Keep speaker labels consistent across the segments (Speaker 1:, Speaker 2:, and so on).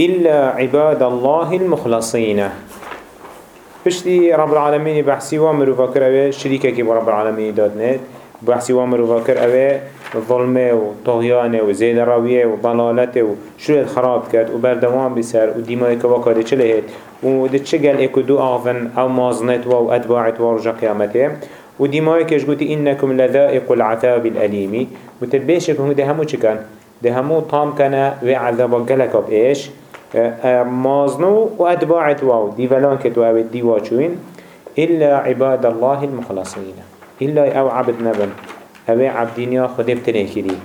Speaker 1: إلا عباد الله المخلصين. بشتي رب العالمين بحسي وامر وفكر أبي شريكة كي رب العالمين دادنت بحسي وامر وفكر أبي ظلمة وطغيانه وزيد راويه وضلالته وشو خراب كات وبردوان بسر وديماي كواكا دي چلهت ودي چگل إكو دو آفن أو مازنت و أتباعت ورجا قيامته. وديماي كش قوتي إنكم لذائق العذاب الأليمي وتتبيشكم ده همو چكن ده همو طام كان وعذاب قلق بإيش؟ مازنو وأتباعت واو. ديفلان كتو أو ديواتشوين إلا عباد الله المخلصين إلا أو عبد نبن. أو عبدينيا خده بتنه كري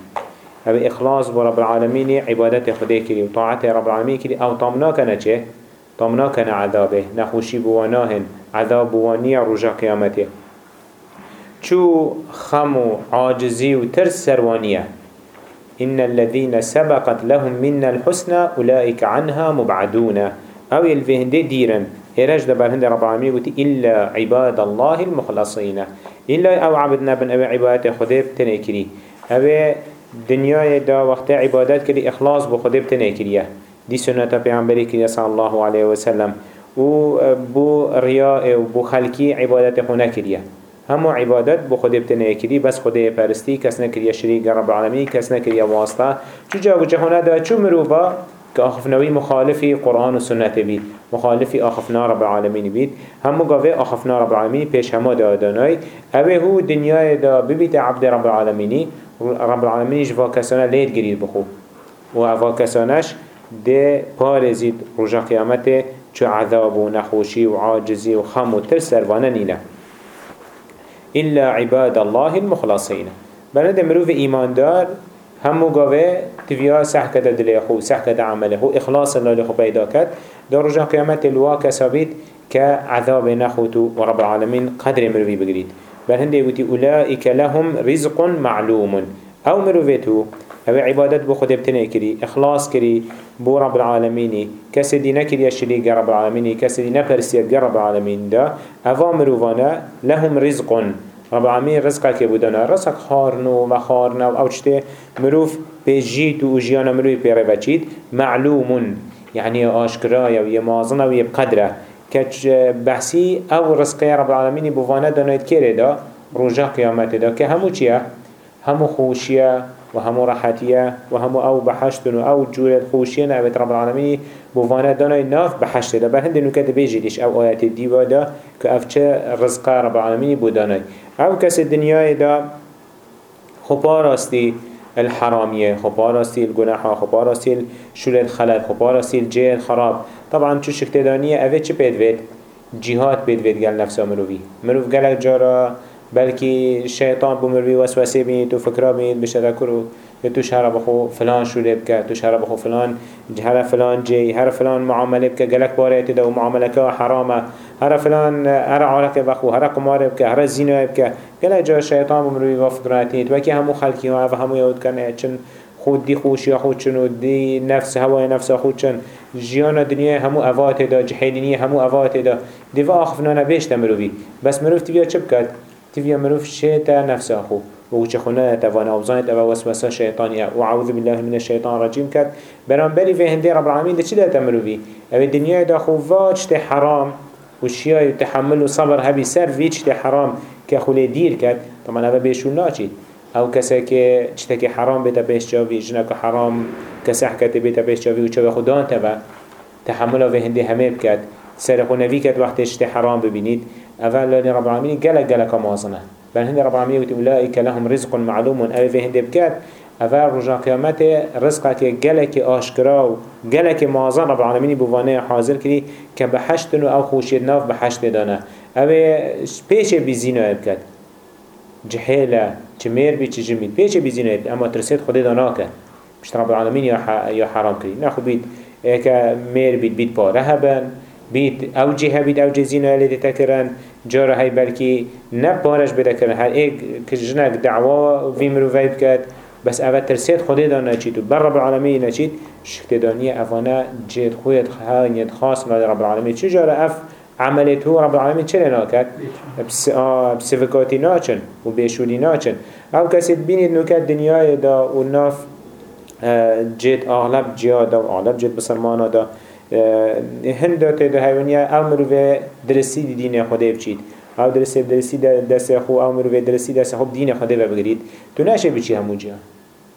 Speaker 1: أو إخلاص برب العالمين عبادت خده كري وطاعت رب العالمين كري أو طامنا كان چه؟ طامنا كان عذابه. نخوشي بواناهن عذاب بوانية رجا قيامته شو خمو عاجزي وترس سروانية إن الذين سبقت لهم منا الحسنى أولئك عنها مبعدون. أو يلفهن دي ديرن إيراج دبر هند رب العالمين قلت إلا عباد الله المخلصين. إلا أو عبدنا بن أبي عبادة خديب تنكري أبي دنيا دا وقت عبادات كري إخلاص بخديب تنكريه دي سنة پیغمبری كريه صلى الله عليه وسلم. و بو رياء و بو خلقي عبادت خونه كريه همو عبادت بو خود ابتنه کری بس خود پرستی کس نکریه شریک رب العالمین کس نکریه واسطه چو جا و جهانه دا چو مروفا که آخفناوی مخالفی قرآن و سنت بید مخالفی آخفنا رب العالمین بید همو گاوه آخفنا رب العالمین پیش همو دا دانای اوه هو دنیای دا ببیت عبد رب العالمینی. رب العالمینش و کسانه لید گرید بخو و و کسانش ده پارزید رجا قیامت چو عذاب و نخوشی و عاجزی و خم و تر سروانه نینه إلا عباد الله المخلصين. بلد مروف إيمان دار همو قوة تفيا سحكة دلي أخو سحكة عمله إخلاص الله لخو بيدا كت دار رجا قيامت الواقع سابت كعذاب نخوتو ورب العالمين قدر مروفي بقريد بل هنده يقولي أولئك لهم رزق معلوم. أو مروفتو أو عبادت بو خود ابتنه کری اخلاص کری بو رب العالمینی. کسی دی نکری شریک رب العالمینی کسی دی نپرسید رب العالمین دا. اوه مرووانا لهم رزقون رب العالمین رزقه که بودانا. رزق خارنو و خارنو أو چته مروف پیجیت و اجیانا مروی پیره بچید معلومون. يعني آشكرايا ويمازنا ويبقدره كج بحثي أو رزقيا رب العالمين بوانا دانايت كيري دا؟ رجا قيامت دا. كهمو چيا همو خوشيا و همو راحتیه و همو او بحشتن و او جور خوشیه اوید رب بو بوانه دانای ناف بحشته ده برهند نوکت بیجیدیش او آیت دیوه ده که افچه رزقه رب العالمینی بودانای او کس دنیای دا خوبا راستی الحرامیه خوبا راستی الگناحا خوبا راستی شول الخلط خوبا راستی الجه الخراب طبعا چو شکت دانیه اوید چه پیدوید جهاد پیدوید گل نفس مروفی مروف گلک جارا بلكي الشيطان بمروي وسوسه بين تو فكره بين بشتكرو تو شهر بخو فلان شو لبك تو شهر بخو فلان هر فلان جي هر فلان معامله بك جلك باريت ده ومعاملك حرامه. هر فلان هر عارك بخو هر قمار بك هر زنا بك جلك جا الشيطان بمروي وفكراتي وكي همو خلقي همو يود كان چن خود دی خوشی خود چن و دی نفس هوای نفس خود چن. جیان دنیا همو اوات دا جحیلینی همو اوات دا دی و آخفنا نبیشت مروی. بس مروف تبیا چه بکرد تفيا مروف شيطا نفسه. أخو ووش خنا تفانا وبزانت أبا وسوسة شيطانية وعوذ بالله من الشيطان الرجيم كات برام بري في هندي رب العالمين ده چده تمروفي أبا الدنيا دا خوفات چته حرام وشيا يتحمل وصبر هبي سر في چته حرام كخولي دير كات طبعا أبا بيشون ناچيد أو کسی که چته حرام بیتا پیش جاوی جنک حرام کسی حکت بیتا پیش جاوی و چه خودان تبا تحمل و هندی همه بکد سر خونوی کد وقتی چته حرام ببینید. أفعل لأن رب العالمين جل جل كمازنة بل هند رب العالمين يقول أولئك لهم رزق معلوم أو في هند بكات أفعل رجع قيامته رزقك جلك أشكرا جلك مازن رب العالمين بوانه حاضر كري كبحشتن أو خوشيد ناف بحشت دانا أو بيش بزينة بكات جحيلة تمير بي تجميل بيش بزينة أما ترسيت خدي داناك مش رب العالمين يا حرام كري ناخو بيت إيكا مير بيت بيت بارهبن بيت أو جهه بيت أو جزينه اللي تكرن جاره هاي بلكي نبارش كرن هر ايك كجنك دعوة في مروفي بكت بس اوه ترسيت خده دانا چيتو بر رب العالمين نچيت شكت دانية افانا جيد خويت خانيت خاص مال رب العالمين چو جاره اف عملت هو رب العالمين چه ناكت بس بسفكاتي ناچن و بيشولي ناچن. أو كسي بيني نوكت دنياي دا و ناف جيت أغلب جيادا و أغلب جيت بسرمانا دا. هند تيدا هايونيا أو مروفي درسي دي دين خده بچيد أو درسي درسي دست خو أو مروفي درسي دست خو دين خده بگريد تو نشه بچي همو جيا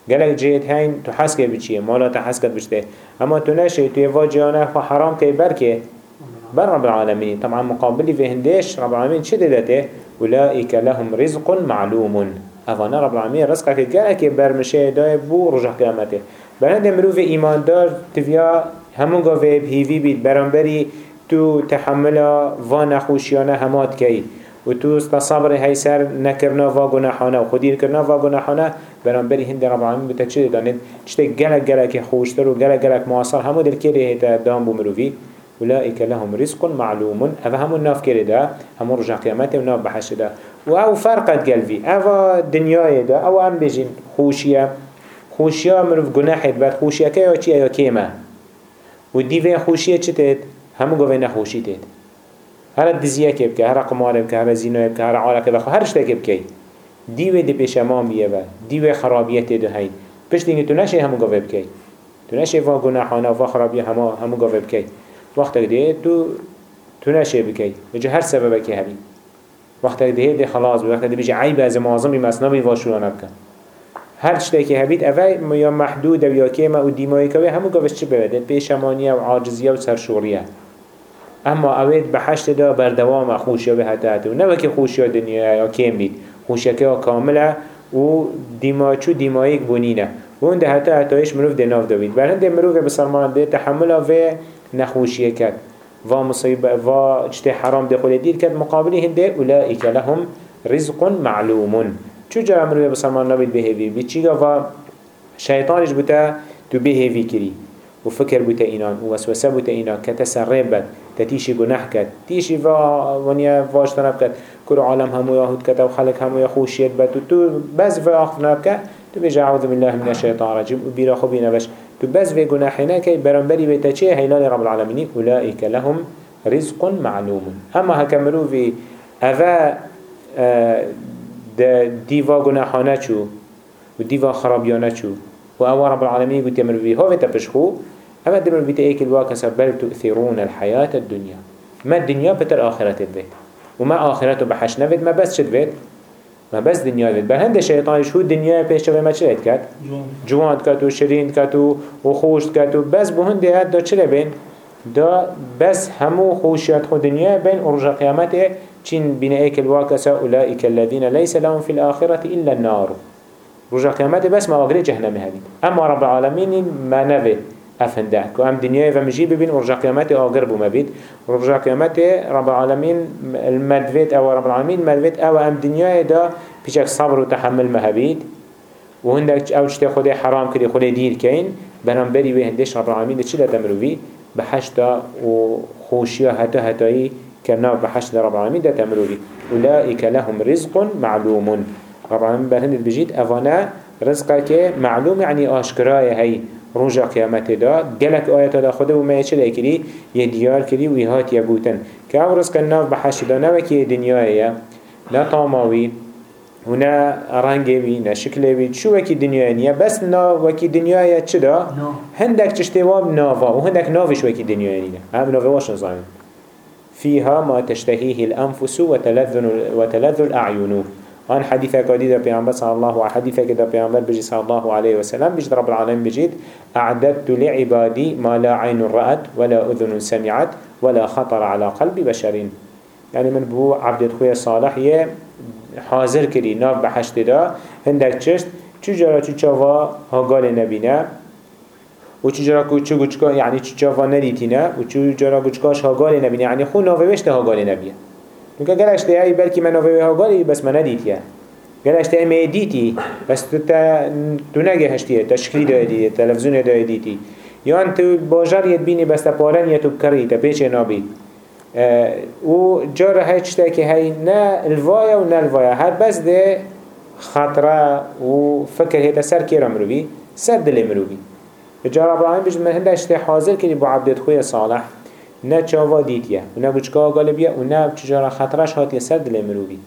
Speaker 1: گلک جيت هين تو حسكه بچيه مالا تا حسكت بچته اما تو نشه تو يوا جيانا خو حرام كي بركه بر رب العالمين طبعا مقابلي في هندش رب العالمين شد داته أولئك لهم رزق معلوم. أفانا رب العالمين رزقك جاءك برمشه داي بو رجع قيامته بلند مروف إيمان دار تفيا همون قوة بهيفي بيت برانبري تو تحمل وانا خوشيانا همات كي و تو استصبر هاي سر نكرنا و گناحانا و خودیر کرنا و گناحانا برانبري هند رب العالمين بتا چه دانید؟ چه گلک گلک خوشتر و گلک گلک معاصر همو دل کره هیتا دام بو مروفي أولئك لهم رزق معلوم. أفا همون ناف كرده همون رجع قيامته وناف و أو فرقت قلبي أفا دنياي ده أو ام بجين خوشية خوشية مروف گناحت بد خوشية كي أو چي ايا كيما و دیوه خوشیه چه تید؟ همو گوه نخوشی تید. هر دزیه که بکه، هر قماره بکه، هر زینه بکه، هر عاله که بخواه، هر شده که بکه دیوه دی پیش امام بیه و دیوه خرابیه تید و هید پیش دیگه تو نشه همو گوه بکه تو نشه و گناحانه و خرابیه همو گوه بکه وقتا دیه تو تو نشه و جه هر سبب که هبی وقتا دیه دی خلاص بی وقتا دی بیجه عیب از معظمی مثلا بی واشورانه بکه هر شتاكي هبيت اوه یا محدود و یا کیما و دیمایی که همو گوش چه ببده پیشمانیه و عاجزیه و سرشوریه. اما اوید به حشت دا بردوام خوشیا به حتی و نه وکی خوشیا دنیا یا بید خوشیا که کامله. و دیماچو دیماییک بونینه. و اون ده حتی حتیش مروف ده ناف دوید. بر هنده مروف بسرمان ده تحمل و نخوشیه کد و مصیبه و اجته حرام دخول دیر کد مقابلی هنده اولئیک لهم رزق معلوم. چو جا امروی بسلمان نبید بهیوی بی چیگا و شیطانش بوتا تو بهیوی کری و فکر بوتا اینان و وسوسه بوتا اینان که تسرب بد تتیشی گناه کد تیشی و ونیا واشتنب کد کل عالم همو یهود کد و خلق همو یخوشیت بد. و تو بز و آخف نب کد تو بجا عوض بالله من الشیطان رجیم و بیرا خوبی نوش تو بز و گناحینا که برانبری بیتا چه هیلان رب العالمین اولئیک لهم رزق معلوم. اما هکمرو في دیوا گناحانه چو؟ و دیوا خرابیانه چو؟ و أو رب العالمین قلت يمر في هو تبشخو اما دمر بيت ايك الواكسة بل تؤثرون الحياة الدنيا ما الدنيا بتر آخرت البيت وما آخرته بحش نفت ما بس شد بيت ما بس دنيا بيت بل هند الشيطان شو الدنيا بيش شوه ما چلت كات جوان. كات و شرين كات و خوشت كات و بس بو هند هاد دا چله بين دا بس همو خوشيات خود دنيا بين ورجا قيامته چين بين ايك الواكسة أولئك الذين ليس لهم في الآخرة إلا النار. رجع قيامته بس ما أغري جهنم هذه أما رب العالمين ما نفي أفندك وأم دنيا فمجي ببين ورجع قيامته أغرب ما بيت ورجع قيامته رب العالمين المدفت أو رب العالمين مدفت أو أم دنيا دا بيشك صبر وتحمل مهبيت وهندك أو شتى خده حرام كده خده دير كين برام بري وهندش رب العالمين چلا تمروي بحشتا وخوشيا حتى حتى كنا بحشت رب العالمين ده تمروي أولئك لهم رزق معلوم. رب العالمين برهند بجيت أفانا رزقك معلوم يعني آشكرايا هي رجع قيامته دا جلك آيات دا خده وما يشل كري يديار كري ويهات يبوتن كأو رزق الناف بحشت دا نوكي دنيايا لا طاماوي هنا رنگه وی نه شکله وی شو وکی دنیا نیه بس نا وکی دنیا چه دا؟ هندک چشتوام ناوا و هندک ناوش وکی دنیا نیه. هم ناوا واش نظام فيها ما تشتهيه الأنفس وتلذ الأعين. عن حديثة قديدة بيعنبر صلى الله عليه حديثة كده بيعنبر بجي صلى الله عليه وسلم بجد رب العالمين بجيد أعددت لعبادي ما لا عين رأت ولا أذن سمعت ولا خطر على قلب بشر. يعني من بو عبد خويا صالح يه حاضر كري ناب بحشت دا هندك چشت چو جرا چو نبينا و چو جرا چو گوچکا يعني چو چاوا نديتنا و چو جرا گوچکاش ها قال نبينا يعني خو ناوهوشت ها قال نبيه نوكا قلش تهي بلكي ما ناوهوه ها قال بس ما نديتيا قلش تهي ما ديتي بس تو تا تو نگه هشتيه تشكري دا ديتي تلفزيون دا ديتي يان تو باجر يدبيني بس تا پارن يتو بكري تا بيچه نابيت و جاره های چطه که های نه الوایا و نه الوایا. هر بس ده خطره و فکر هیتا سر کی را مروی؟ سر دل مروی. جاره ابراهیم بجد من هنده اشته حاضر کنی با عبدت خوی صالح نه چاوا دیتیه و نه بچکا غالبیه و نه چجارا خطرش هاتیه سر دل مروی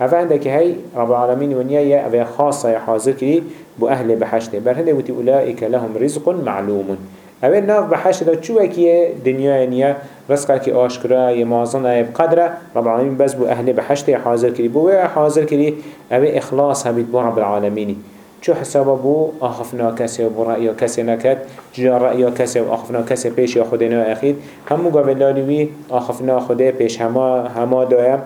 Speaker 1: اوه عندك هاي رب العالمين ونيا اوه خاصة حاضر كري بو أهل بحشته بر هنده وتي أولئك لهم رزق معلوم اوه ناف بحشته دا چو اكيه دنيا نيا رزقك آشكرا يمازن بقدره رب العالمين بس بو أهل بحشته حاضر كري بو حاضر كري اوه إخلاص هبيت بو رب العالمين چو حسابه بو؟ آخفنا کسی و بو رأیا کسی نکد. جا رأیا کسی و آخفنا کسی پیش یا خودنا اخید. همو قابل لالیوی آخفنا خوده پیش هما هما دایم.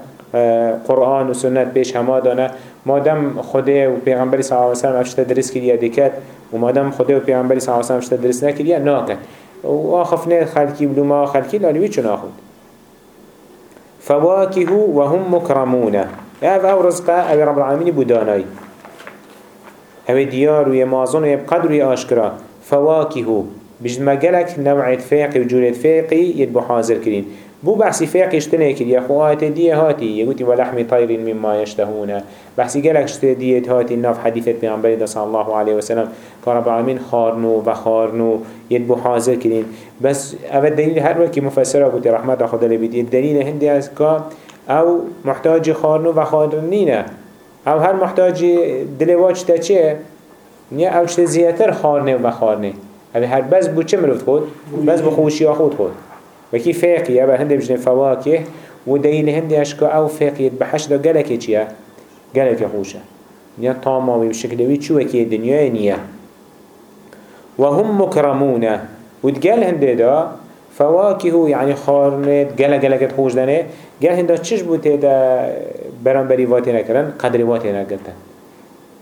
Speaker 1: قرآن و سنت پیش هما دانه. مادم خدا و پیغمبری صلی اللہ علیہ وسلم افشت درس کریه دکت و مادم خدا و پیغمبری صلی اللہ علیہ وسلم افشت درس نکریه ناکد. و آخفنه خلکی بلوما خلکی لالیوی چون آخود. فواكه وهم مكرمون او او رزقه او رب العالمين بوداناي أو ديار و يمازون و يبقدر ياشكرا فواكه بجد ما قلق نوعية فاقي و جورة فاقي يدبو حاضر كرين بو بحثي فاقش تنكر يا خو آيات دي هاتي يقولي ولحم طير مما يشتهون بحثي قالك شت دي هاتي ناف حديثة بيعنبري صلى الله عليه وسلم كرب العالمين خارنو وخارنو يدبو حاضر كرين بس أول دليل هر وكي مفسره قلت رحمة خدا لبيدي الدليل هندي أزكا أو محتاج خارنو وخارنينه أو هر محتاج دلواج تاچه نیا أو چه زیاتر خارنه و خارنه اوی هر بس بو چه مروت خود؟ بس بو خوشی خود خود وكي فاقية هنده بجنه فواكه ودليل هنده اشكا أو فاقية بحش دا قلقه چيا قلقه خوشه نيا طاماوي بشكلوي چو وكي الدنيا نيا وهم مكرمون ودقال هنده دا فواكه يعني خارنت قلق قلقه خوش دانه قال هنده چش بوته دا برانبري واتي نكرن قدر واتي نكرن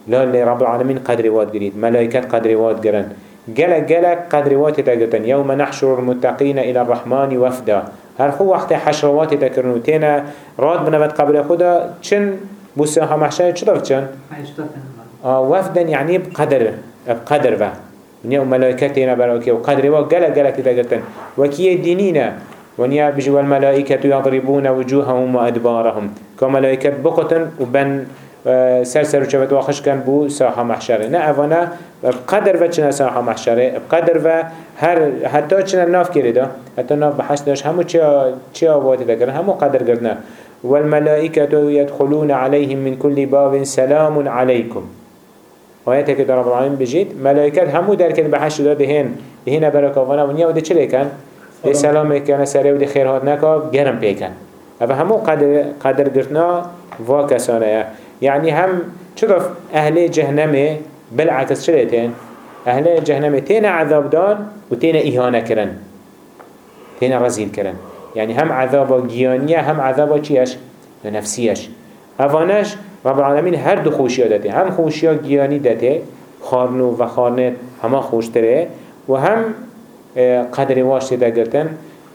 Speaker 1: لا اللي رب العالمين قدر وات قريد ملائكات قدر وات قرن جلك جلك قدروات تجتن يوم نحشر المتقين إلى الرحمن وفدا. هر خو وقت حشروات تكرنو تينا راد بنبت قبل خدا. چن؟ بوسها محشر چطور چن؟ آه وفدا يعني بقدر بقدر و ونيا ملائكتنا براكي وقدر و جلك جلك تجتن وكي دينينا. ونيا بجوا الملائكة يضربون وجوههم وأدبارهم. كملائكة بقطن وبن سر سر وشبت واخش كان بو ساحة محشرة. نه بقدر و چنه ساحة محشرة. بقدر و هر حتی چنه ناف کرده حتی ناف بحث داشت همو چه آواتی دکرن همو قدر گرنه والملائكة يدخلون عليهم من كل باب سلام عليكم آياته كده رب العالمين بجيت ملائكة همو در كده بحث داده هن هنا بركاوانا ونيا وده چه لكن ده سلام كان سره وده خيرهات نكا گرم بيكن اما همو قدر قدر گرتنا وا کسانه. يعني هم شرف أهل جهنم بالعكس شريتين أهل جهنم تين عذاب دان وتين إهانة كرن تين رزيل كرن يعني هم عذاب جيانية هم عذاب چيش نفسيش أفانش رب العالمین هر دو خوشی داده. هم خوشیا گیانی داده خارنو و خانه همه خوشتره و هم قدر واش دا گرتن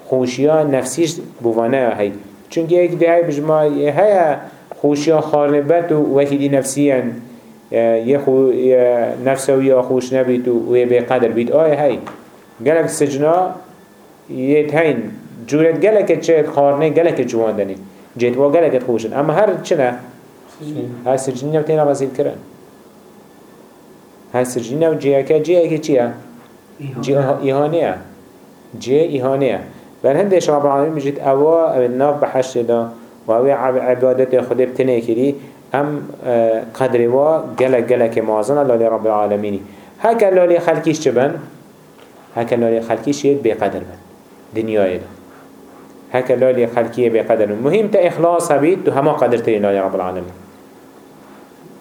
Speaker 1: خوشیا نفسیش بوانه هی. چونکه یک دعای بجما هیا خوشیا خارنه بد و وکیدی نفسیان یه خو نفس و یا خوش نبید و یه به قدر بید آه هی گلک سجنا یه تین. جورت گلک چه خارنه گلک جواندنی. و گلک خوشن. اما هر چنه هر سجنی نو تینا وزید کرن هر سجنی نو جیه که جیه که چیه؟ ایهانه جی ایهانه بل هندش رب العالمین بجید أوا أو ناف بحشت دا و اوی عبادت خود بتنه کری ام آه، قدر وا گلک گلک مازن لالی رب العالمینی. هکر لالی خلکیش چه بن؟ هکر لالی خلکیش ید بقدر بن. دنیای دا. هکر لالی خلکیه بقدر مهم تا اخلاص هبید تو همه قدر ترین لالی رب العالمین.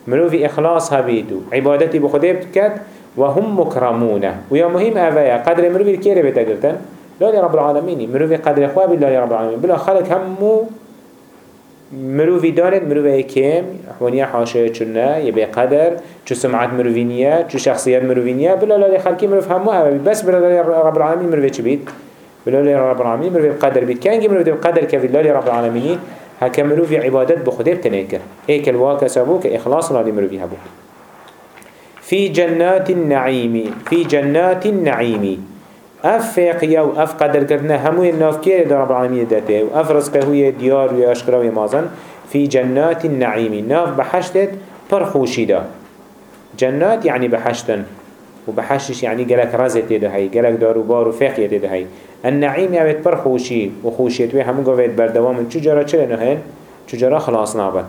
Speaker 1: مروفی اخلاص هبید و عبادتی بخوده بکد و هم مكرمونه ويا مهم أفايا قدر مروفي كيري بتقدرتن لا رب العالمين مروفي قدر خواب الله رب العالمين بلا خلق همو مروفي دارد مروفي كيم حوانيا حاشية چنه يبقى قدر چو سمعت مروفينية چو شخصيات مروفينية بلا لا خلقي مروف همو أبي بس بلا رب العالمين مروفي چه بيت بلا لا رب العالمين مروفي بقدر بيت كانجي مروفي بقدر كفي لا رب العالمين هكا مروفي عبادت بخده بتنكر إيك الواقع سابوك إخلاص لا مروفي هبو. في جنات النعيم في جنات النعيم. أف فاقية و أف قدر كرنا همو الناف كير در رب العالمين داته و أف رزقه هو ديار و اشكرا و مازن. في جنات النعيم ناف بحشتت پرخوشي دا جنات يعني بحشتن. و بحشتش يعني قلق رزت ده هاي قلق دارو بار و فاقية ده هاي النعيم يعني پرخوشي و خوشيت و همو قويت بردوام چو جرا چل نهين چو جرا خلاص نابن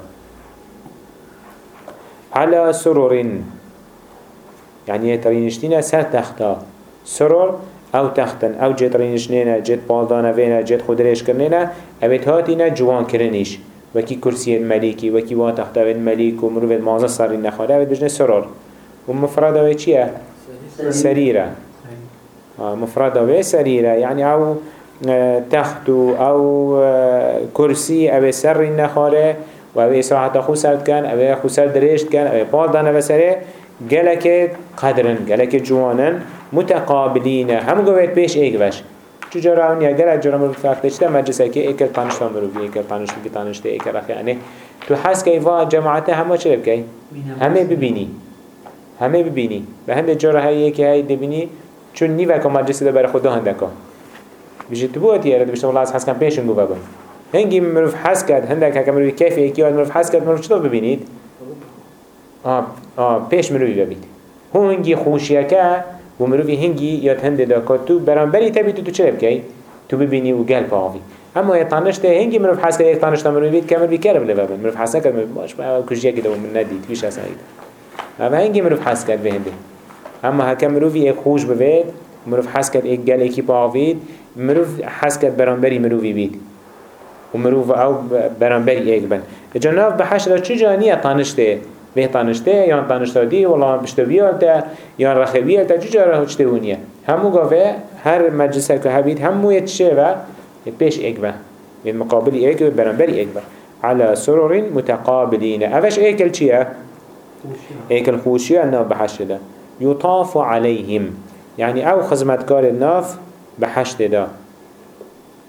Speaker 1: على سرر يعني ترينشتين سر تختا. سرر أو تختن أو جت رينشنينا جت بالدانا فينا جت خدريش كرنينا اوت هاتينا جوان كرنيش وكي كرسي الملكي وكي وان تختا الملك ومروف المازا صارين نخواده اوت بجنه سرر ومفرده اوه چيه؟ سريرة. آه مفردة اوه سريرة. يعني أو آه، تخت أو آه، كرسي أو سر نخواده و أو ساعت خو سرد کن أو خو سرد درشت کن أو بالدانا وسره گلک قدرن گلک جوانن متقابلين هم قويت بيش ايك باش چجا راوني اگر اجرا مروف فاكتشتا مجلسه که ایکل تانشتا مروفی ایکل تانشتا که تانشتا ایکل رخی یعنی تو حس که ایفا جماعته همه چه بکی؟ همه ببینی. همه ببینی. به هند جا هایی که هایی دبینی چون نی وکا مجلسی ده بر خدا هندکا بجید تبوت یارد بشتم الله از حس کم پیشون گوه بگن هنگی مروف حس کرد هندک هکا مروف کیفی یکی آن مروف حس کرد مروف چطور ببینید؟ آه آه پیش مروفی ببید هنگی خوشیکه و مروفی هنگی یاد هند دکات تو برانبری تبی تو تو چه بکی؟ تو ببینی و گل پاوی. اما یه ته هنگی مروف حس کرد یک تنشت بید کمر بی کرب لبه مرف مروف حس کرد مروف باش با کجیه که دو من ندید ویش حس أما هنگی مروف حس کرد به هنده اما هکا مروفی یک خوش بوید مروف حس کرد یک گل اکی پاوید مروف حس کرد برانبری مروفی بید. و مروف أو برانبری ایک بن. جناف بحش را چه جانیه تانشته به تانشته یا تانشته دی والله بشتویالته یا رخویالته چه جاره هچته ونیه همو گاوه هر مجلسه که هبید همو یه چه و پیش ایک و من مقابل ایک و برنبری ایک و على سرر متقابلين أفش إيكل چيه؟ إيكل خوشية الناف بحشت ده يطاف عليهم. يعني أو خزمتكار الناف بحشت ده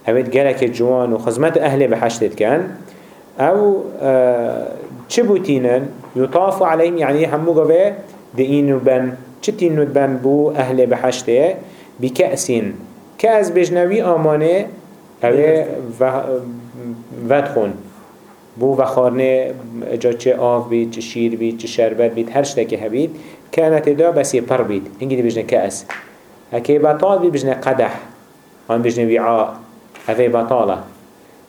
Speaker 1: هبت جالك الجوان وخزمت أهل بحشت كان أو آه چبوتينن يطاف عليهم يعني همو قوة دينو بن. چتينو بن بو أهل بحشته بكأس كأس بجنوي آمانه اوه ودخون بو وخارنه جا چه آف بید چه شیر بید چه شربت بید هر شتاكي هبید كانت دا بس يبر بید. هنگی دي بجنه كأس هكي بطال بید بجنه قدح. هن بجنه وعاء هذا بطالة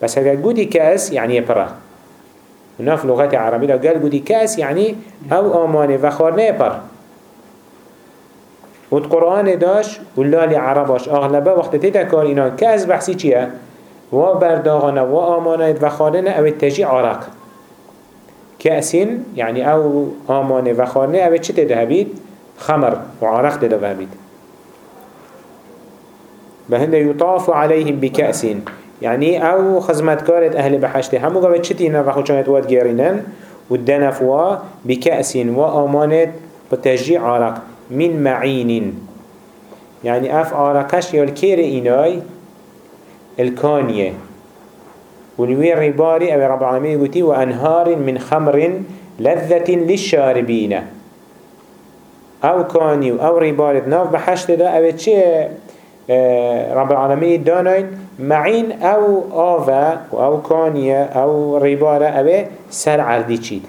Speaker 1: بس هكا قودي كأس يعني يبره وناف لغت عربي لو قال قدي كاس يعني أو آمانه وخارنه پر. ود قرآن داش ولا لعرباش أغلبه وقت تيتا كار إنا كاس بحثي چيه و برداغنا و آمانه وخارنه أو التجي عرق كأسين يعني أو آمانه وخارنه أو چه تده بيت خمر وعرق تده بيت بهند يطاف عليهم بكأسين يعني أو خزمتكارت أهل بحشته همو قبل چتينا و خوشانت واد گيرينن و بكأس و آمانت بتجي عرق من معين يعني اف عرقش يالكير ايناي الكانية ونوي رباري أو رب العالمين يقولي وأنهار من خمر لذة للشاربين. أو كاني أو رباري ناف بحشته ده أو چه آه، رب العالمين دانين معين أو آوه أو كانيه أو ريباره أو سر عردي چيد.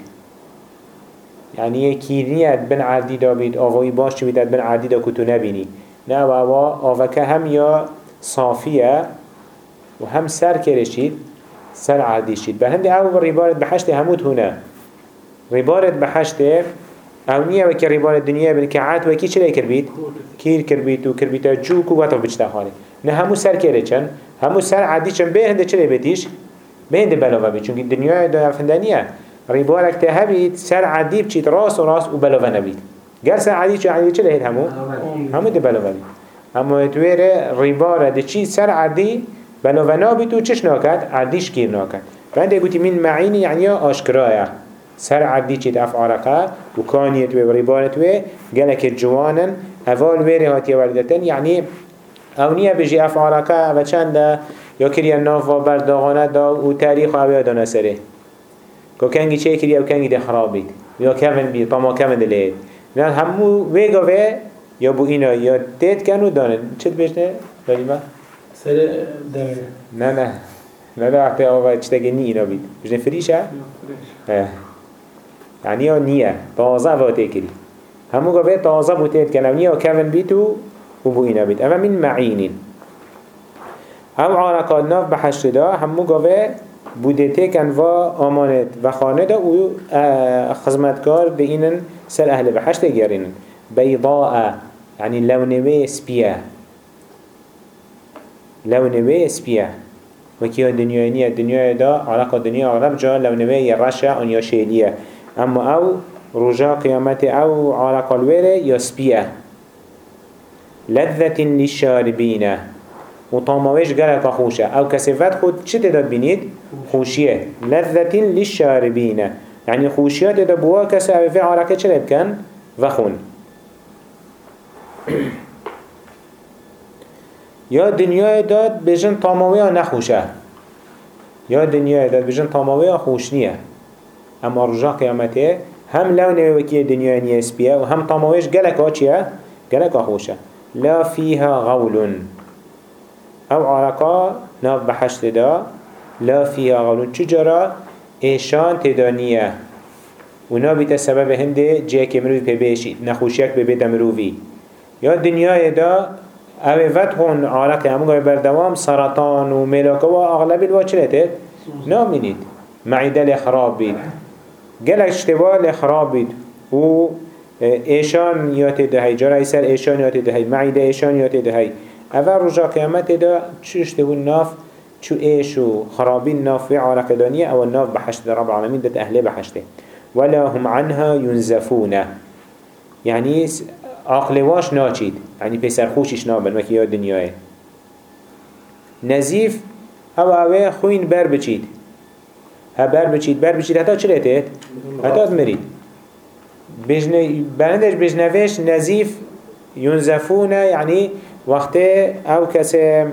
Speaker 1: يعني كيرنية بن عردي دا بيد آوهي باش بيد بن عردي دا كتو نبيني. نه أو آوه که هم يا صافية و هم سر كرشيد سر عردي چيد بل هنده أو ريبارت بحشت همود هنا ريبارت بحشت أو نیه وکی ریبان دنیا بن چلی کر بید؟ کیر کر بید و کر بید جو کو وقت بچتا خاله نه همو سر چن همو سر هنده چلی بیتیش؟ به هنده بلاوه بید چونکه دنیا دا افندانیه ریبارک ته هبید سر عادی بچید راس و راس و بلاوه نبید گر سر عادی چه عادی چلی هید همو؟ همو ده بلاوه بید اما تویره ریباره ده چی سر عادی بلاوه نبید و چش ناکد؟ عادیش کیر ناکد فانده گوتی من معینی یعنی آشکرایه. سر عبدي چید اف عرقه و کانیت و ریبانت و گلک جوانن اول ویره هاتی والدتن یعنی او نیه بجی اف عرقه و چنده؟ یا کری ناف و برداغانه دا و تاریخ او یادانه سره که کنگی چه کری او کنگی ده خراب بید یا کمن بید طما کمن دلید. نه همو ویگا و یا بو اینا یا تید کنو دانن. چت بشنه؟
Speaker 2: سر داره
Speaker 1: نه نه نه نه وقتی آقا چتگه نی اینا بید بجنه فریشه؟ نه يعني يا نية تازه واته كري همو قبه تازه بوتيت كنو نية وكمن بيتو وبوئنا بيت اما من معين أو عارقات ناف بحشت دا همو قبه بوده تکن و آمانت و خانه دا و خزمتکار ده اینن سر أهل بحشت گرینن بيضاء يعني لونه سبيا لونه سبيا وكي الدنيا نية الدنيا دا علاقة الدنيا أغلب جا لونه يرشا أن يشيلية أما أو رجاء قيامته أو علاقة الويرة يسبيا لذة للشاربين وطاموش قالك خوشة. أو كسفات خود چه تداد بنيد؟ خوشية لذة للشاربين يعني خوشية تداد بوا كسا في علاقة چه كان؟ وخون یا دنیای داد بجن طامویا نخوشه. یا دنیای داد بجن طامویا خوش نیه اما رجا قیامته هم لونه وکی دنیای نیست بیه و هم طامویش گلک ها چیه؟ گلک ها خوشه. لا فيها غول أو عرقا ناف بحشت دا. لا فيها غول چجرا ایشان تدانیه و نابیت سبب هنده جه که مروی پی بیشید نخوشیک ببید مروی یا دنیای دا اوه ود هون همون بردوام سرطان و ملاکه و اغلبی الوا چلته؟ نامینید. معیده لخراب بید. گلک اشتباه لخراب بید. و ایشان یات دهی. جرا ایسر ایشان یات دهی. معیده ایشان یات دهی. اول رجا قیامت دا چو اشتباه ناف چو ایش و خرابین ناف عرق دانیه. أو ناف بحشت رب العالمین داد اهله بحشته ولا هم عنها ينزفون يعني عقل واش ناچید. يعني بسر خوشش نابن وكي يا دنياه نزيف او اوه خوين بر بچید. ها بر بچید بر بچید. حتی چه لتید؟ حتی مرید. بجن... بلندش بجنوش نزيف ينزفون يعني وقت او کسی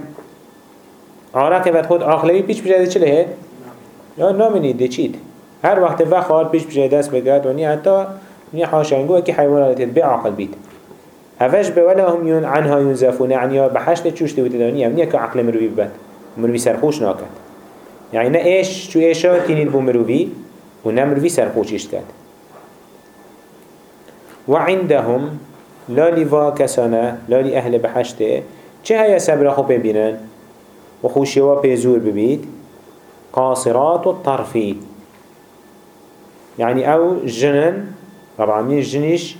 Speaker 1: عراق و خود عقلی پیش بجده چه لهه؟ یا نامنی ده چید. هر وقت وقت پیش بجده دست بگرد و نی حتی نی حاشنگو که حیوانات به عقل بید هفش بولا هم يون عنها ينزفون يعني بحشت تشوش توتداني هم نيك عقل مروي ببت مروي سرخوش ناكت يعني إيش شو ايشا تينيد بو مروي ونا مروي سرخوش اشتكت وعندهم لا لوا كسانا لا لأهل بحشته چه هيا سبرا خو ببينن وخوشيوا بيزور ببيت قاصرات الطرفي يعني أو جنن طبعا من الجنيش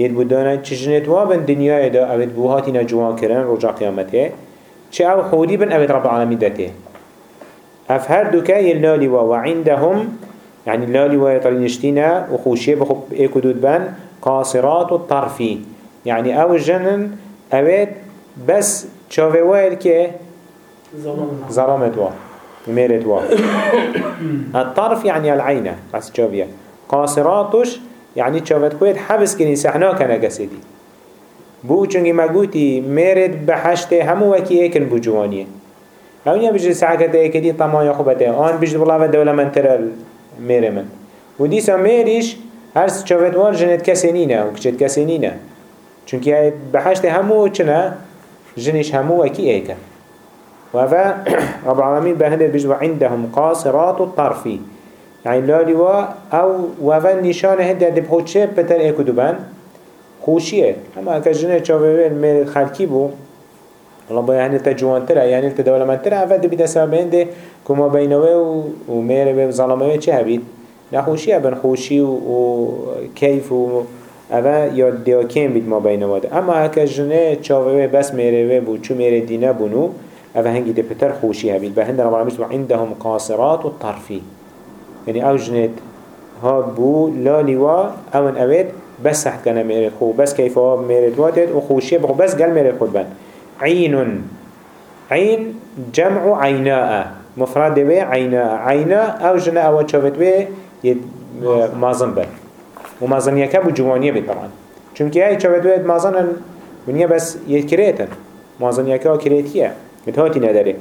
Speaker 1: يد بودانا چجنت وابن دنيا دا اوید بوهاتی نجوان کرن رجا قیامته چه أو حودی بن اوید رب العالمين داته اف هر دوكا يلالي وعندهم يعني لالي ويطلنشتنا وخوشيه بخب ايكو دود بن قاصرات الطرفي يعني أو جنن اوید بس چاوه وائل که ظلامت وا. ميرت وا. الطرف يعني العينة بس چاوه قاصراتش يعني چاوت خوید حبس کنی سحنا کنه گسیدی. بو چونگی مگوتی میرد بحشته همو وکی ایکن بو جوانیه اونیا بجد سعکت ایکدی طمایا خوبته آن بجد بلاوه دوله من تر میره من. و دیسا میریش هر چاوت وار جنت کسی نینه و کچت کسی نینه چونکه بحشته همو چنه جنش همو وکی ایکن وفا رب العالمين بهنده بجد عندهم قاصرات الطرفي يعني لالي وا أو وفن نشانه هنده دي بخود چه بتر ايكو دوبن؟ خوشيه اما اكا جنه چاوه المير خلقي بو الله بايا هنده تجوان تره يعني انت دولمان تره اول دي بيده سبب هنده كما بينوه و مير و ظلمه چه هبيد نخوشيه بن خوشي و كيف و اول یا دیاکیم بید ما بین واده اما اکا جنه چاوه بس میره بو چو میره دینه بونو اول هنگی دی پتر خوشی هبید. به هند رب العالمین عندهم قاصرات و طرفی يعني أو جنت ها بو لا لوا اون اوید بس تحت كان ميرد خو بس كيف هو ميرد واتد وخوشيه بخو بس قال ميرد خود بان عين عين جمع عيناء مفرد به عيناء عيناء أو جنا أو شافت به مازن بن. ومازن يكب جوانيه بي طبعا چونك هاي شافت به مازن ونيا بس يكريتن مازن يكا كريتيه متهاتي نداره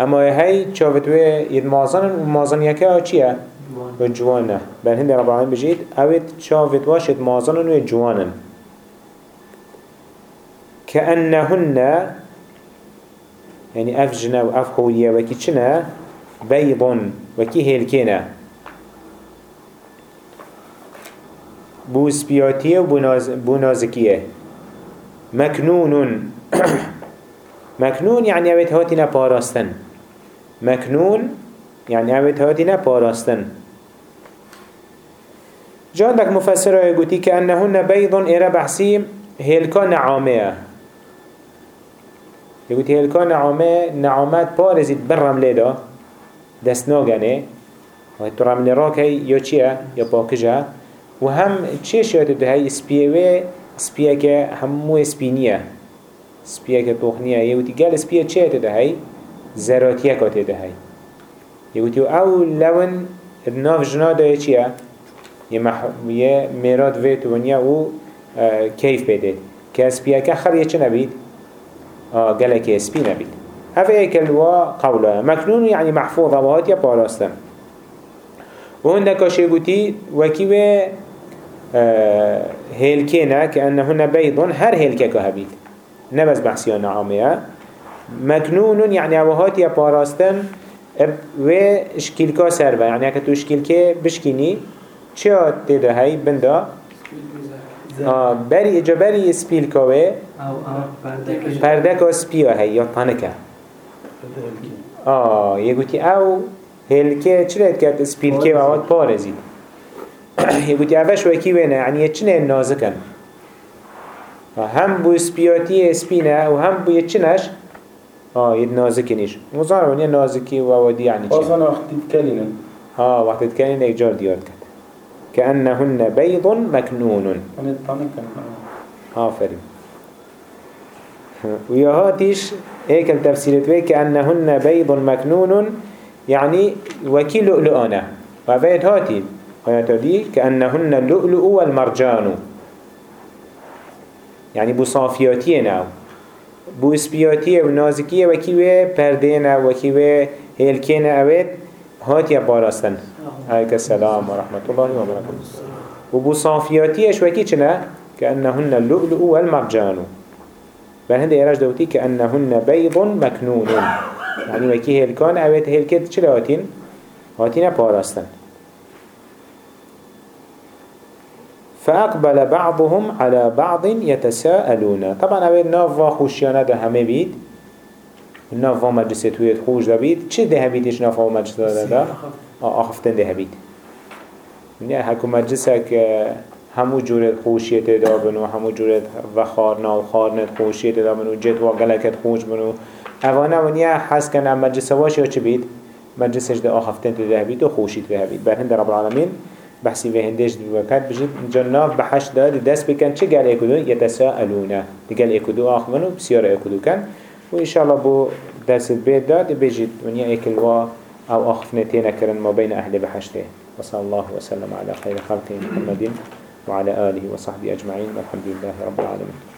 Speaker 1: اما هی چاوتوه ید مازن و مازن یکه ها چیه؟ و جوانه. بل هنده رب العالمین بجید. اوید چاوتواش ید مازن و جوانن. كأنهن يعني اف جنا و اف خوية وكي چنا بيض وكي هيلكينا بوز بياتية و بونازكية مكنون مكنون يعني اويت هاتنا باراستن مكنون يعني اوت هاتنا باراستن جاندك مفسره يقولي كأنهن بيض إرى بحسيم هلكا نعامه. يقولي هلكا نعامه نعامات بارزيت برم لدا دست ناگنه. و تو رمل راکی یا چیه؟ یا پاکجه. و هم چه شاید ده هی سپیه سپیه که همو سپینیه سپیه که توخنیه یه وتی گل سپیه چه ده هی زراتیه کاته ده هی یه وتی أو لون ناف جنا ده چیه یه, مح... یه میراد وی تونیا و کیف بده که سپیه که خر یه چه نبید آه گله که سپی نبید هذا ايكل وقوله مكنون يعني محفوظة وهات يا باراستن وهندك شيء وكيوه آه هيلكينا كأنهن بيض هر هيلكا كهبيت نبز بحسيان عامية مكنون يعني وهات يا باراستن و اشكيلكا سربا يعني اكا تو اشكيلكا بشكيني چه تده هاي بندا؟ آه اجا بري سبيلكاوه
Speaker 2: او او
Speaker 1: پردك سبيوه هاي یا طانكه آه یه گوتی او هلکه چرا کرد؟ سپیلکه و آواد پارزید یه گوتی اوش وکی بینه یعنی چنه نازکن. هم بو سپیاتی سپینه و هم بو چنش آه یه نازکی نیش مزاره ونیا نازکی و وادی یعنی چی
Speaker 3: أصلا وقتی تكلنا
Speaker 1: آه وقت تكلين اجار ديار كد كأنهن بيض مكنون آفرين ويا هاتيش هيك التفسير توي كأنهن بيض مكنون يعني وكي لؤلؤنا وفيت هاتي آيات دي كأنهن اللؤلؤ والمرجان. يعني بو صافياتينا بو اسبياتيه ونازكيه وكي پردينا وكي هيلكينا اويت هاتي باراستن عليك السلام ورحمة الله وبركاته وبو صافياتيش وكي چنا كأنهن اللؤلؤ والمرجان. بل هنده إيراج دوتي كأنهن بيض مكنون. يعني وكي هلكان اويت هلكت چلا هاتين هاتين باراستن فأقبل بعضهم على بعض يتساءلون. طبعا اويت نافا خوشيانا ده همه بيد نافا مجلسة ويت خوش ده بيد چه ده بيدش نافا مجلسة ده آخفتن ده بيد يعني هكو مجلسك همو جورت خوشیت دابن و همو جورت وخارنا و خارنت خوشیت دابن و جت و گلکت خوش بن و اوانه ونیا حس کن مجلس واش یا چه بید؟ مجلسش ده آخفتن تو ده بید و خوشیت به بید. بر هند رب العالمین بحثی به هندش دی وقت بجید جناف بحش داد دست بکن. چه گل اکدو؟ یتساءلونه دی گل اکدو آخون و بسیار اکدو کن. و انشاءالله بو دست بید داد. بجید ونیا اکل و أو آخفتنتين كرن ما بين أهل بحشته وصلى الله وسلم على خير خلقه محمد وعلى آله وصحبه أجمعين والحمد لله رب العالمين